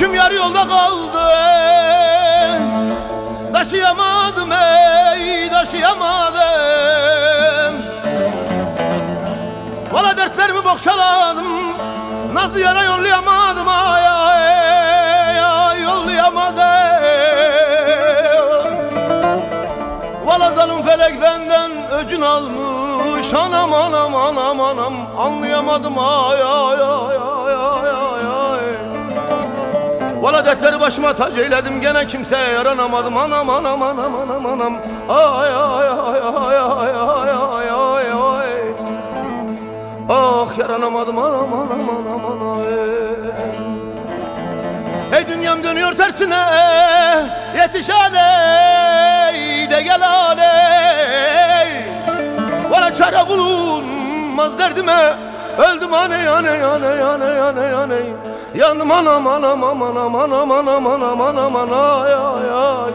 Yüküm yarı yolda kaldı. Taşıyamadım ey taşıyamadım. Valla dertlerimi boşaladım Nazlı yana yollayamadım ay ay ay yollayamadım. Valla zalim felek benden öcün almış. Anam anam anam anam. Anlayamadım ay ay ay ay ay ay ay Valla dertleri başıma tac eyledim gene kimseye yaranamadım. Anam anam anam anam anam Ay ay ay ay ay ay ay ay ay Ah yaranamadım. Anam anam anam anam Ey dünyam dönüyor tersine Yetiş hadi de gel hadi Bana çare bulunmaz derdime. Öldüm aney aney aney aney aney aney Anam anam anam anam anam anam anam anam ay ay ay.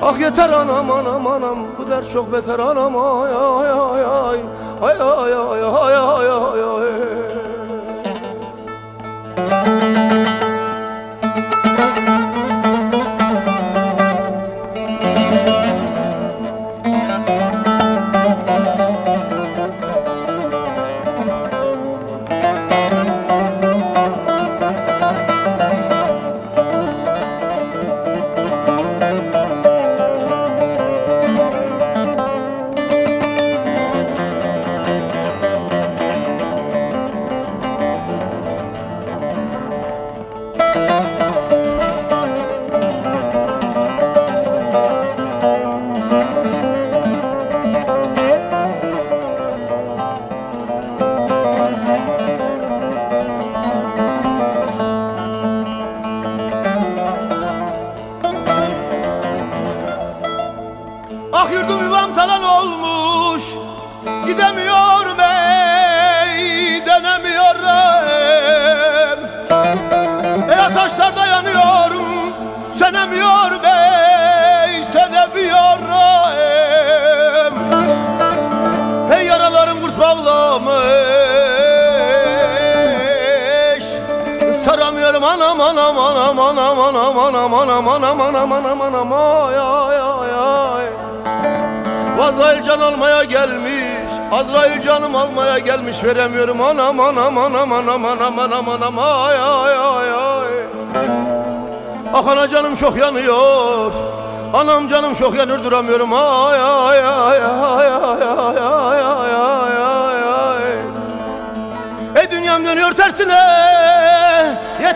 Ah yeter anam anam anam Bu dert çok beter anam ay ay ay. Ay Ay ay ay ay ay ay ay Saramıyorum anam anam anam anam anam anam anam anam anam anam anam ay ay ay ay Azrail can almaya gelmiş Azrail canım almaya gelmiş Veremiyorum anam anam anam anam anam anam anam ay ay ay ay Ah ana canım çok yanıyor Anam canım çok yanır duramıyorum ay ay ay ay ay ay ay ay ay ay ay ay Ey dünyam dönüyor tersine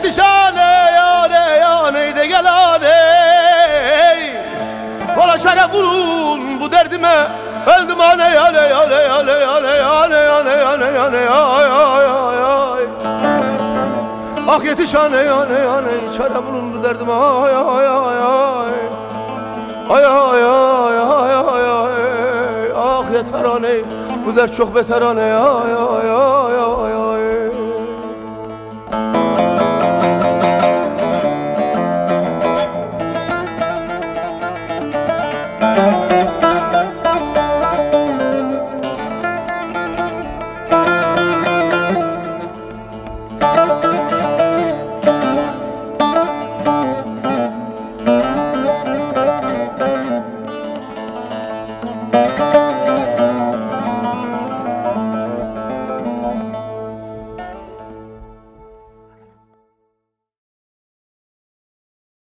Yetiş hane yane yane de gel hane Bana çare bulun bu derdime. Öldüm yane yane yane yane yane yane ay ay ay ay. Ah yetiş hane yane yane çare bulun bu derdime. Ay ay ay ay. Ay ay ay ay ay ay. Ah yeter hane bu dert çok beter ay ay ay ay ay